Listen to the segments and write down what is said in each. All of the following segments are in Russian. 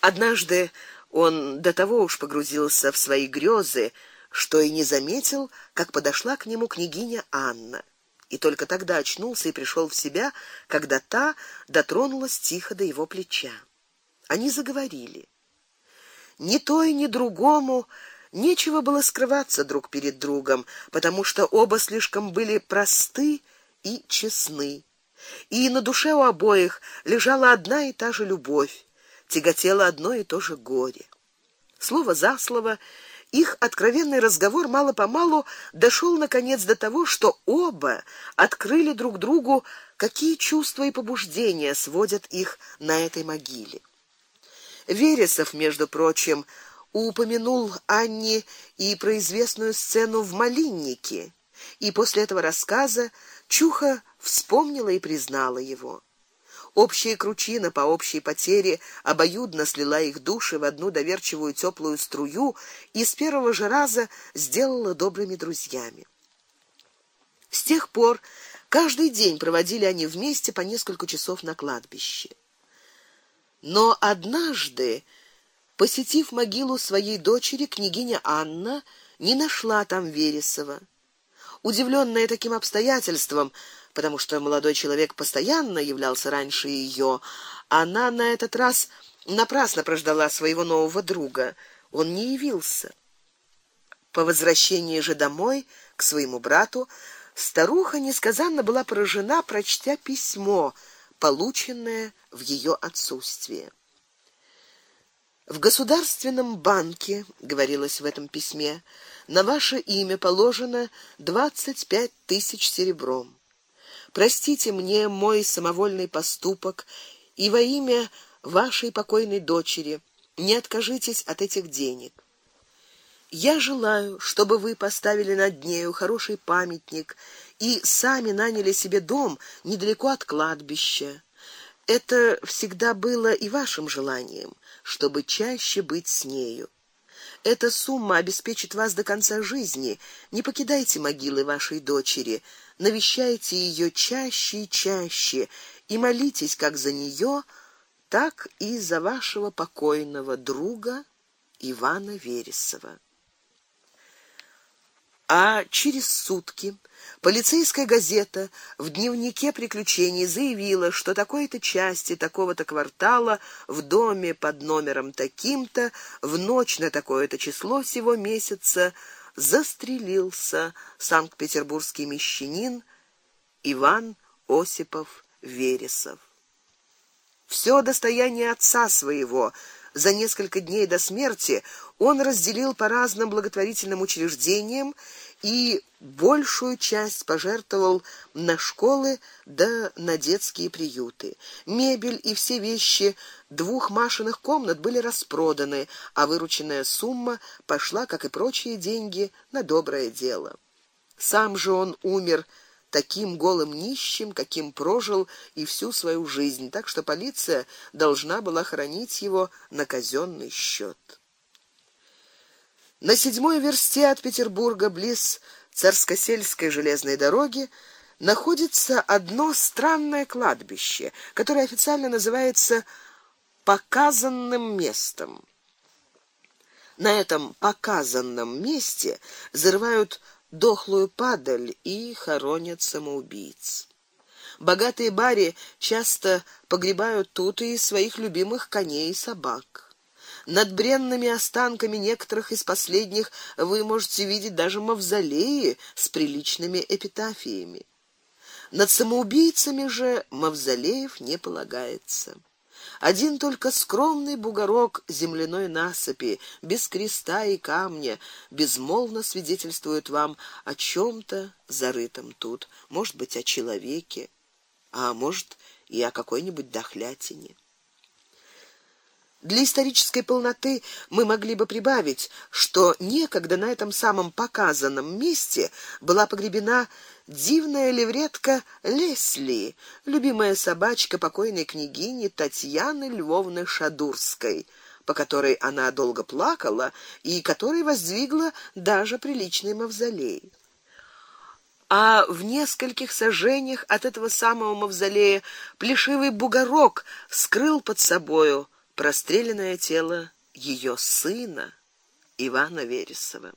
Однажды он до того уж погрузился в свои грезы, что и не заметил, как подошла к нему княгиня Анна. И только тогда очнулся и пришел в себя, когда та дотронулась тихо до его плеча. Они заговорили. Ни той, ни другому нечего было скрываться друг перед другом, потому что оба слишком были просты и честны. И на душе у обоих лежала одна и та же любовь, тяготело одно и то же горе. Слово за слово их откровенный разговор мало-помалу дошел наконец до того, что оба открыли друг другу, какие чувства и побуждения сводят их на этой могиле. Вересов, между прочим, упомянул Анне и про известную сцену в Малиннике, и после этого рассказа Чуха вспомнила и признала его. Общая кручина по общей потере обоюдно слила их души в одну доверчивую теплую струю и с первого же раза сделала добрыми друзьями. С тех пор каждый день проводили они вместе по несколько часов на кладбище. Но однажды, посетив могилу своей дочери, княгиня Анна не нашла там Вересова. Удивленная таким обстоятельством, потому что молодой человек постоянно являлся раньше ее, она на этот раз напрасно прождала своего нового друга. Он не явился. По возвращении же домой к своему брату старуха несказанно была поражена, прочтя письмо, полученное в ее отсутствие. В государственном банке, говорилось в этом письме, на ваше имя положено двадцать пять тысяч серебром. Простите мне мой самовольный поступок и во имя вашей покойной дочери не откажитесь от этих денег. Я желаю, чтобы вы поставили над нею хороший памятник и сами наняли себе дом недалеко от кладбища. Это всегда было и вашим желанием, чтобы чаще быть с нею. Эта сумма обеспечит вас до конца жизни. Не покидайте могилы вашей дочери, навещайте ее чаще и чаще и молитесь как за нее, так и за вашего покойного друга Ивана Вересова. А через сутки полицейская газета в дневнике приключений заявила, что такой-то части такого-то квартала в доме под номером таким-то в ночь на такое-то число всего месяца застрелился санкт-петербургский мещанин Иван Осипов Вересов. Все достояние отца своего за несколько дней до смерти он разделил по разным благотворительным учреждениям и большую часть пожертвовал на школы да на детские приюты. Мебель и все вещи двух Машиных комнат были распроданы, а вырученная сумма пошла, как и прочие деньги, на доброе дело. Сам же он умер таким голым нищим, каким прожил и всю свою жизнь, так что полиция должна была хоронить его на казенный счет. На седьмой версте от Петербурга, близ Царскосельской железной дороги, находится одно странное кладбище, которое официально называется показанным местом. На этом показанном месте зарывают дохлую падаль и хоронят самоубийц. Богатые бари часто погребают тут и своих любимых коней и собак. Над бренными останками некоторых из последних вы можете видеть даже мавзолеи с приличными эпитафиями. Над самоубийцами же мавзолеев не полагается. Один только скромный бугорок земляной насыпи, без креста и камня, безмолвно свидетельствует вам о чем то зарытом тут, может быть, о человеке, а может и о какой-нибудь дохлятине. Для исторической полноты мы могли бы прибавить, что некогда на этом самом показанном месте была погребена дивная левретка Лесли, любимая собачка покойной княгини Татьяны Львовны Шадурской, по которой она долго плакала и которой воздвигла даже приличный мавзолей. А в нескольких сажениях от этого самого мавзолея плешивый бугорок скрыл под собою простреленное тело ее сына Ивана Вересова.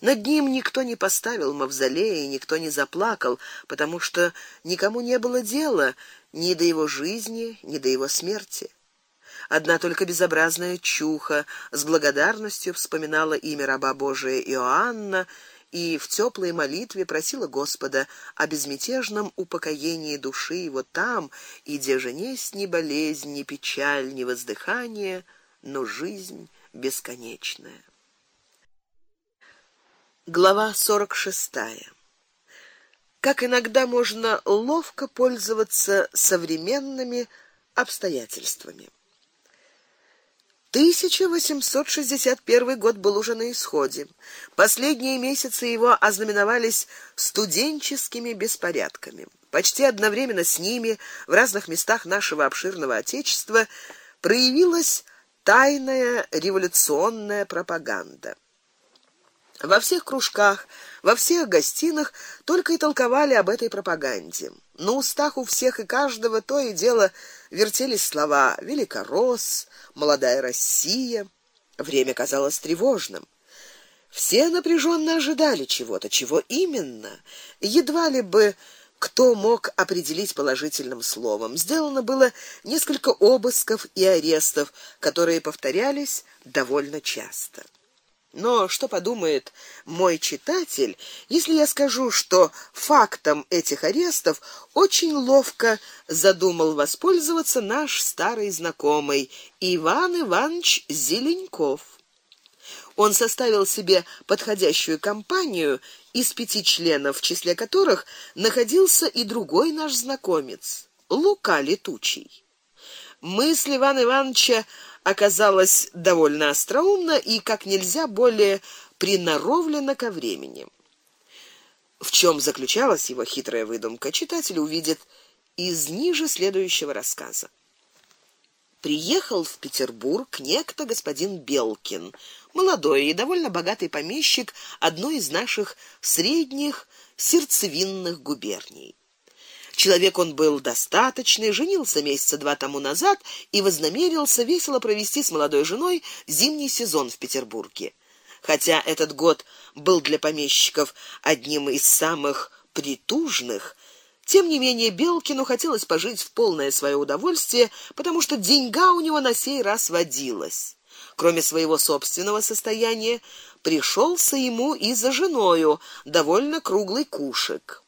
Над ним никто не поставил мавзолея, и никто не заплакал, потому что никому не было дела ни до его жизни, ни до его смерти. Одна только безобразная чуха с благодарностью вспоминала имя раба Божия Иоанна и в теплой молитве просила Господа о безмятежном упокоении души его там, и где же несть ни болезнь, ни печаль, ни воздыхание, но жизнь бесконечная. Глава 46. Как иногда можно ловко пользоваться современными обстоятельствами. 1861 год был уже на исходе. Последние месяцы его ознаменовались студенческими беспорядками. Почти одновременно с ними в разных местах нашего обширного отечества проявилась тайная революционная пропаганда. Во всех кружках, во всех гостиных только и толковали об этой пропаганде. На устах у всех и каждого то и дело вертелись слова великорос, молодая Россия. Время казалось тревожным. Все напряженно ожидали чего-то, чего именно. Едва ли бы кто мог определить положительным словом. Сделано было несколько обысков и арестов, которые повторялись довольно часто. Но что подумает мой читатель, если я скажу, что фактом этих арестов очень ловко задумал воспользоваться наш старый знакомый Иван Иванович Зеленков. Он составил себе подходящую компанию из пяти членов, в числе которых находился и другой наш знакомец Лука Летучий. Мысль Ивана Ивановича оказалась довольно остроумна и как нельзя более приноровлена ко времени. В чем заключалась его хитрая выдумка, читатель увидит из ниже следующего рассказа. Приехал в Петербург некто господин Белкин, молодой и довольно богатый помещик одной из наших средних сердцевинных губерний. Человек он был достаточный, женился месяца два тому назад и вознамерился весело провести с молодой женой зимний сезон в Петербурге. Хотя этот год был для помещиков одним из самых притужных, тем не менее Белкину хотелось пожить в полное свое удовольствие, потому что деньга у него на сей раз водилась. Кроме своего собственного состояния, пришелся ему и за женою довольно круглый кушек.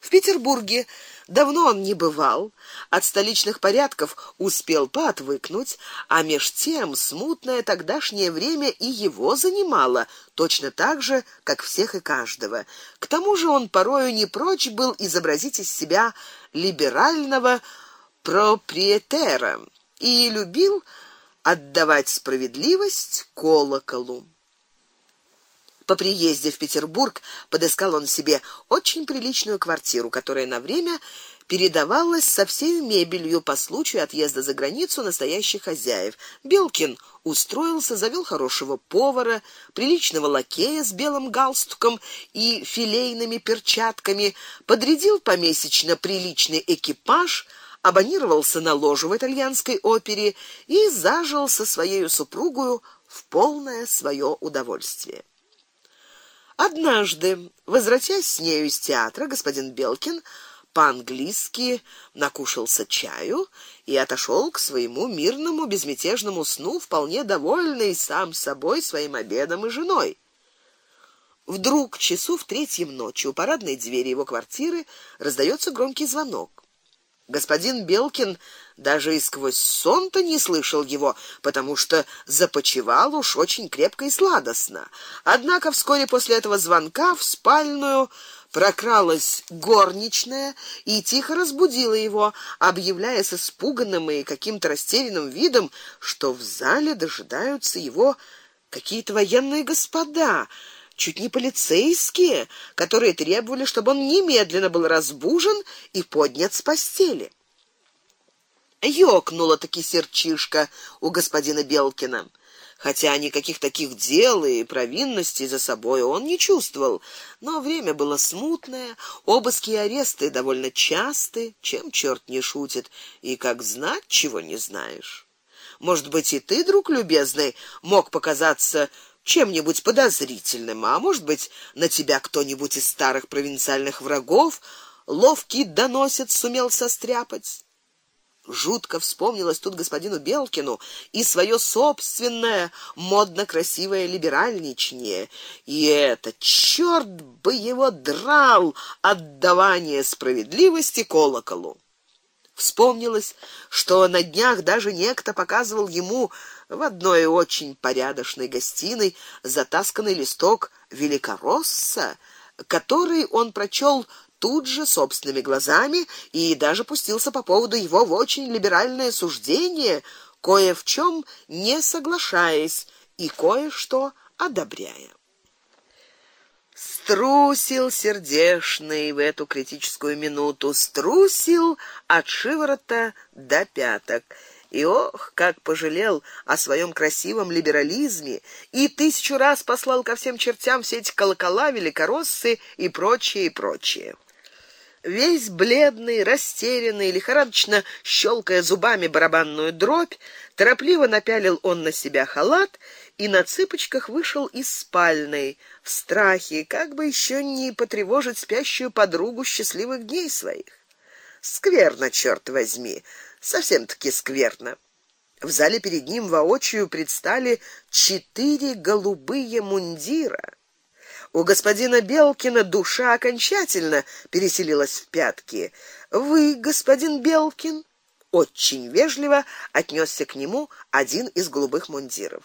В Петербурге давно он не бывал, от столичных порядков успел поотвыкнуть, а меж тем смутное тогдашнее время и его занимало, точно так же, как всех и каждого. К тому же он порою не прочь был изобразить из себя либерального проприетера и любил отдавать справедливость колоколу. По приезде в Петербург подыскал он себе очень приличную квартиру, которая на время передавалась со всей мебелью по случаю отъезда за границу настоящих хозяев. Белкин устроился, завел хорошего повара, приличного лакея с белым галстуком и филейными перчатками, подрядил помесячно приличный экипаж, абонировался на ложу в итальянской опере и зажил со своей супругой в полное свое удовольствие. Однажды, возвратясь с нею из театра, господин Белкин по-английски накушался чаю и отошел к своему мирному безмятежному сну, вполне довольный сам собой своим обедом и женой. Вдруг часу в третьем ночи у парадной двери его квартиры раздается громкий звонок. Господин Белкин даже и сквозь сон-то не слышал его, потому что започивал уж очень крепко и сладостно. Однако вскоре после этого звонка в спальную прокралась горничная и тихо разбудила его, объявляя с испуганным и каким-то растерянным видом, что в зале дожидаются его какие-то военные господа, чуть не полицейские, которые требовали, чтобы он немедленно был разбужен и поднят с постели. Ёкнула таки серчишка у господина Белкина. Хотя никаких таких дел и провинностей за собой он не чувствовал, но время было смутное, обыски и аресты довольно часты, чем черт не шутит, и как знать, чего не знаешь. Может быть, и ты, друг любезный, мог показаться чем-нибудь подозрительным, а может быть, на тебя кто-нибудь из старых провинциальных врагов ловкий доносит сумел состряпать. Жутко вспомнилось тут господину Белкину и свое собственное модно-красивое либеральничание, и это чёрт бы его драл отдавание справедливости колоколу. Вспомнилось, что на днях даже некто показывал ему в одной очень порядочной гостиной затасканный листок Великоросса, который он прочел тут же собственными глазами и даже пустился по поводу его в очень либеральное суждение, кое в чем не соглашаясь и кое-что одобряя. Струсил сердешный в эту критическую минуту, струсил от шиворота до пяток. И ох, как пожалел о своем красивом либерализме и тысячу раз послал ко всем чертям все эти колокола, великороссы и прочее и прочее. Весь бледный, растерянный, лихорадочно щелкая зубами барабанную дробь, торопливо напялил он на себя халат и на цыпочках вышел из спальной в страхе, как бы еще не потревожить спящую подругу счастливых дней своих. Скверно, черт возьми, совсем-таки скверно. В зале перед ним воочию предстали четыре голубые мундира. У господина Белкина душа окончательно переселилась в пятки. Вы, господин Белкин, очень вежливо отнесся к нему один из голубых мундиров.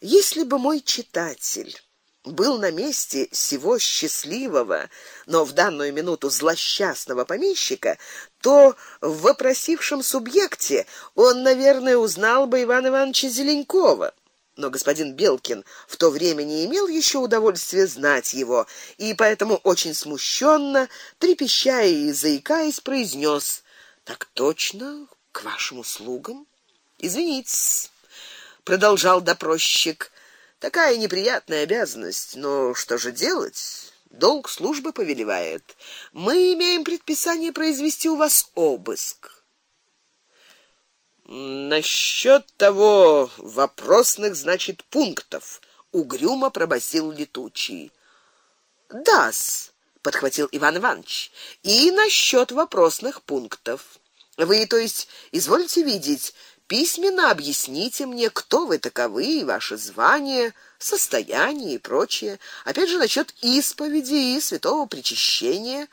Если бы мой читатель был на месте сего счастливого, но в данную минуту злосчастного помещика, то в вопросившем субъекте он, наверное, узнал бы Ивана Ивановича Зеленкова но господин Белкин в то время не имел еще удовольствия знать его, и поэтому очень смущенно, трепеща и заикаясь, произнес: "Так точно, к вашим услугам. Извините, продолжал допросчик. Такая неприятная обязанность, но что же делать? Долг службы повелевает. Мы имеем предписание произвести у вас обыск. Насчет того вопросных, значит, пунктов, угрюмо пробасил летучий. Дас, подхватил Иван Иванович. И насчет вопросных пунктов. Вы, то есть, извольте видеть, письменно объясните мне, кто вы таковы, ваше звание, состояние и прочее. Опять же насчет исповеди и святого причащения.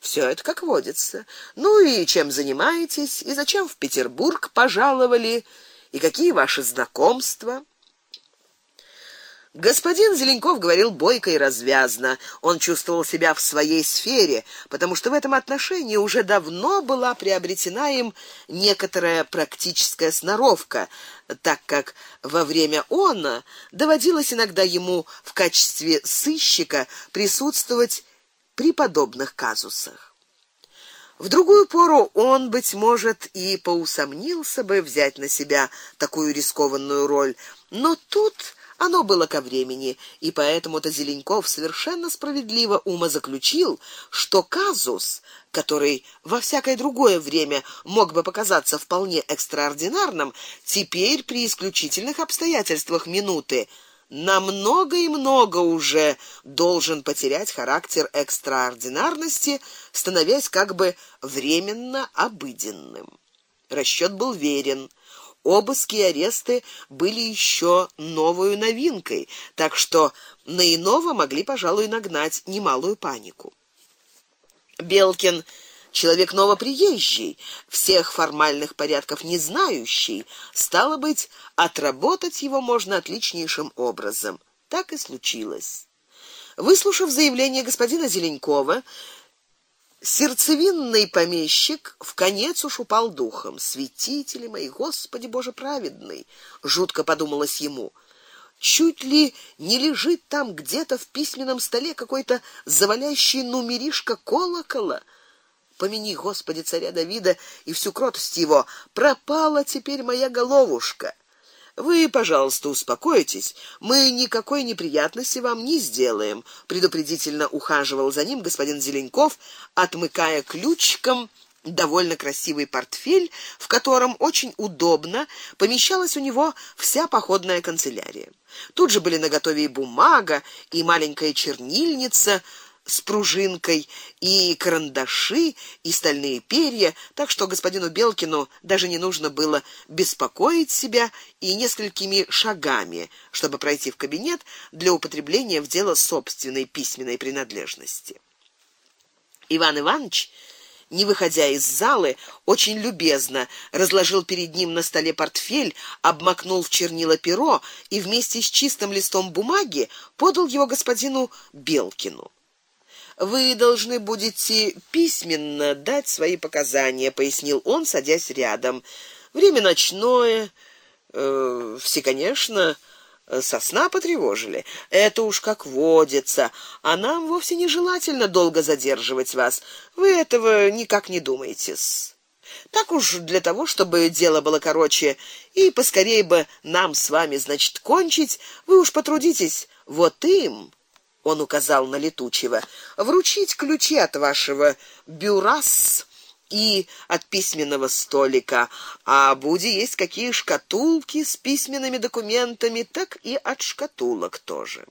Все это как водится. Ну и чем занимаетесь? И зачем в Петербург пожаловали? И какие ваши знакомства? Господин Зеленков говорил бойко и развязно. Он чувствовал себя в своей сфере, потому что в этом отношении уже давно была приобретена им некоторая практическая сноровка, так как во время она доводилось иногда ему в качестве сыщика присутствовать при подобных казусах. В другую пору он быть может и поусомнился бы взять на себя такую рискованную роль, но тут оно было ко времени, и поэтому-то Зеленков совершенно справедливо ума заключил, что казус, который во всякое другое время мог бы показаться вполне экстраординарным, теперь при исключительных обстоятельствах минуты намного и много уже должен потерять характер экстраординарности, становясь как бы временно обыденным. Расчёт был верен. Обыски и аресты были еще новой новинкой, так что на иного могли, пожалуй, нагнать немалую панику. Белкин человек новоприезжий, всех формальных порядков не знающий, стало быть, отработать его можно отличнейшим образом. Так и случилось. Выслушав заявление господина Зеленкова, сердцевинный помещик в конец уж упал духом. Святители мои, Господи Боже праведный, жутко подумалось ему. Чуть ли не лежит там где-то в письменном столе какой-то завалящий нумеришка колокола помяни, Господи, царя Давида и всю кротость его, пропала теперь моя головушка. Вы, пожалуйста, успокойтесь. Мы никакой неприятности вам не сделаем, предупредительно ухаживал за ним господин Зеленков, отмыкая ключиком довольно красивый портфель, в котором очень удобно помещалась у него вся походная канцелярия. Тут же были наготове и бумага, и маленькая чернильница с пружинкой, и карандаши, и стальные перья, так что господину Белкину даже не нужно было беспокоить себя и несколькими шагами, чтобы пройти в кабинет для употребления в дело собственной письменной принадлежности. Иван Иванович не выходя из залы, очень любезно разложил перед ним на столе портфель, обмакнул в чернила перо и вместе с чистым листом бумаги подал его господину Белкину. Вы должны будете письменно дать свои показания, пояснил он, садясь рядом. Время ночное, э, все, конечно, со сна потревожили. Это уж как водится, а нам вовсе нежелательно долго задерживать вас. Вы этого никак не думаете-с. Так уж для того, чтобы дело было короче и поскорее бы нам с вами, значит, кончить, вы уж потрудитесь вот им он указал на летучего. Вручить ключи от вашего бюрас и от письменного столика, а буде есть какие шкатулки с письменными документами, так и от шкатулок тоже.